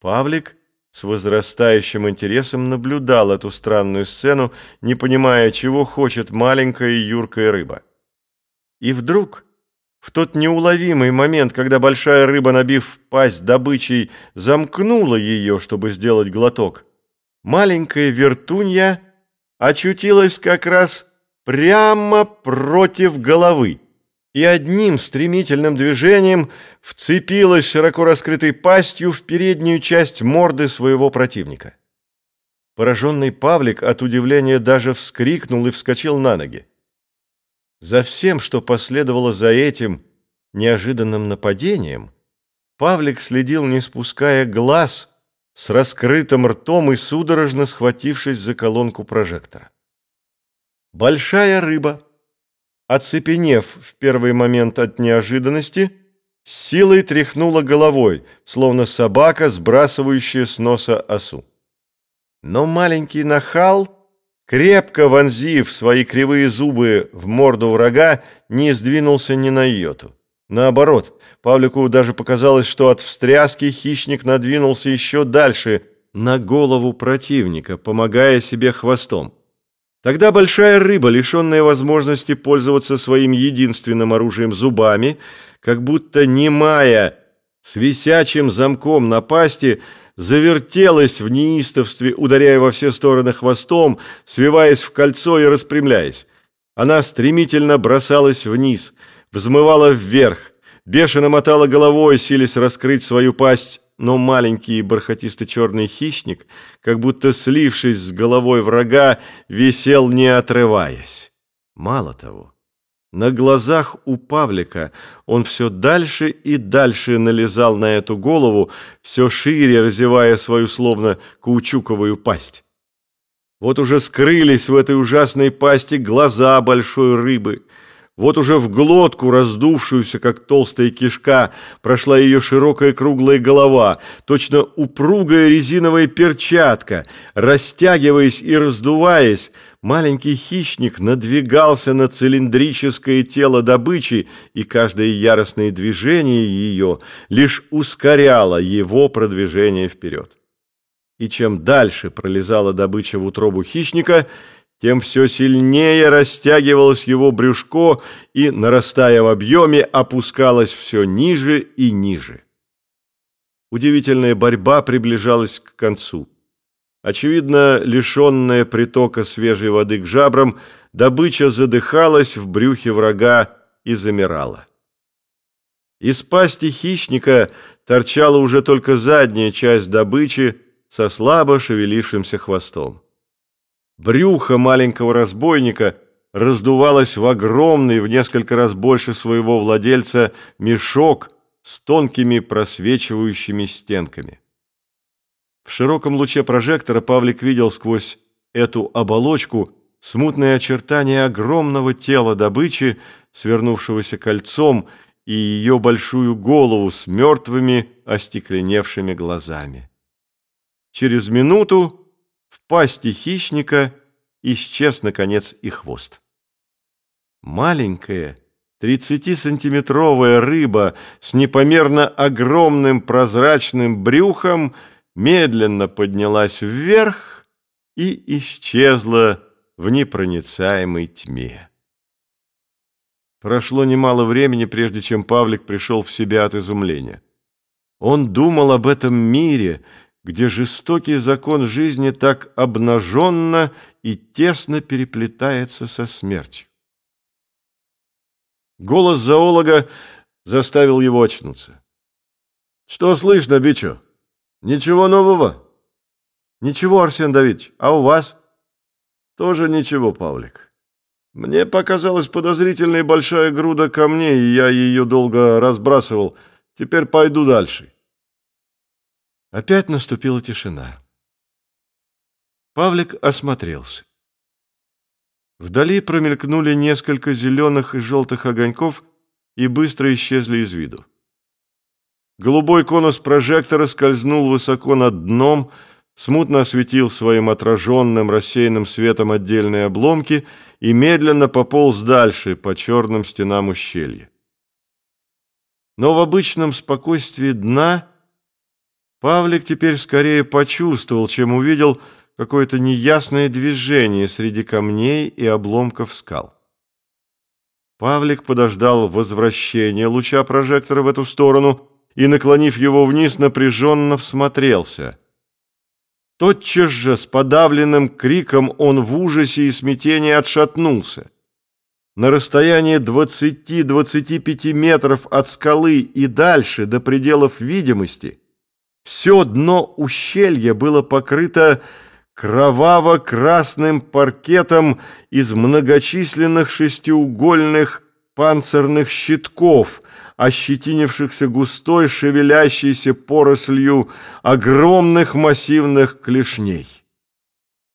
Павлик с возрастающим интересом наблюдал эту странную сцену, не понимая, чего хочет маленькая юркая рыба. И вдруг, в тот неуловимый момент, когда большая рыба, набив пасть добычей, замкнула ее, чтобы сделать глоток, маленькая вертунья очутилась как раз прямо против головы и одним стремительным движением вцепилась широко раскрытой пастью в переднюю часть морды своего противника. Пораженный Павлик от удивления даже вскрикнул и вскочил на ноги. За всем, что последовало за этим неожиданным нападением, Павлик следил, не спуская глаз, с раскрытым ртом и судорожно схватившись за колонку прожектора. Большая рыба, оцепенев в первый момент от неожиданности, силой тряхнула головой, словно собака, сбрасывающая с носа осу. Но маленький нахал, крепко вонзив свои кривые зубы в морду врага, не сдвинулся ни на йоту. Наоборот, Павлику даже показалось, что от встряски хищник надвинулся еще дальше на голову противника, помогая себе хвостом. Тогда большая рыба, лишенная возможности пользоваться своим единственным оружием зубами, как будто немая, с висячим замком на пасти, завертелась в неистовстве, ударяя во все стороны хвостом, свиваясь в кольцо и распрямляясь. Она стремительно бросалась вниз, взмывала вверх, бешено мотала головой, силясь раскрыть свою пасть, но маленький бархатисто-черный хищник, как будто слившись с головой врага, висел не отрываясь. Мало того, на глазах у Павлика он все дальше и дальше налезал на эту голову, все шире разевая свою словно каучуковую пасть. Вот уже скрылись в этой ужасной пасти глаза большой рыбы — вот уже в глотку, раздувшуюся, как толстая кишка, прошла ее широкая круглая голова, точно упругая резиновая перчатка. Растягиваясь и раздуваясь, маленький хищник надвигался на цилиндрическое тело добычи, и каждое яростное движение ее лишь ускоряло его продвижение вперед. И чем дальше пролезала добыча в утробу хищника – тем все сильнее растягивалось его брюшко и, нарастая в объеме, опускалось все ниже и ниже. Удивительная борьба приближалась к концу. Очевидно, лишенная притока свежей воды к жабрам, добыча задыхалась в брюхе врага и замирала. Из пасти хищника торчала уже только задняя часть добычи со слабо шевелившимся хвостом. Брюхо маленького разбойника раздувалось в огромный, в несколько раз больше своего владельца, мешок с тонкими просвечивающими стенками. В широком луче прожектора Павлик видел сквозь эту оболочку смутные очертания огромного тела добычи, свернувшегося кольцом, и ее большую голову с мертвыми остекленевшими глазами. Через минуту пасти хищника исчез, наконец, и хвост. Маленькая, 30-сантиметровая рыба с непомерно огромным прозрачным брюхом медленно поднялась вверх и исчезла в непроницаемой тьме. Прошло немало времени, прежде чем Павлик пришел в себя от изумления. Он думал об этом мире, где жестокий закон жизни так обнаженно и тесно переплетается со смертью. Голос зоолога заставил его очнуться. «Что слышно, Бичо? Ничего нового?» «Ничего, Арсен Давидович. А у вас?» «Тоже ничего, Павлик. Мне показалась подозрительной большая груда камней, и я ее долго разбрасывал. Теперь пойду дальше». Опять наступила тишина. Павлик осмотрелся. Вдали промелькнули несколько зеленых и желтых огоньков и быстро исчезли из виду. Голубой конус прожектора скользнул высоко над дном, смутно осветил своим отраженным рассеянным светом отдельные обломки и медленно пополз дальше по черным стенам ущелья. Но в обычном спокойствии дна Павлик теперь скорее почувствовал, чем увидел какое-то неясное движение среди камней и обломков скал. Павлик подождал возвращения луча прожектора в эту сторону и, наклонив его вниз, напряженно всмотрелся. Тотчас же с подавленным криком он в ужасе и смятении отшатнулся. На расстоянии 20-25 метров от скалы и дальше, до пределов видимости, все дно ущелья было покрыто кроваво-красным паркетом из многочисленных шестиугольных панцирных щитков, ощетинившихся густой шевелящейся порослью огромных массивных клешней.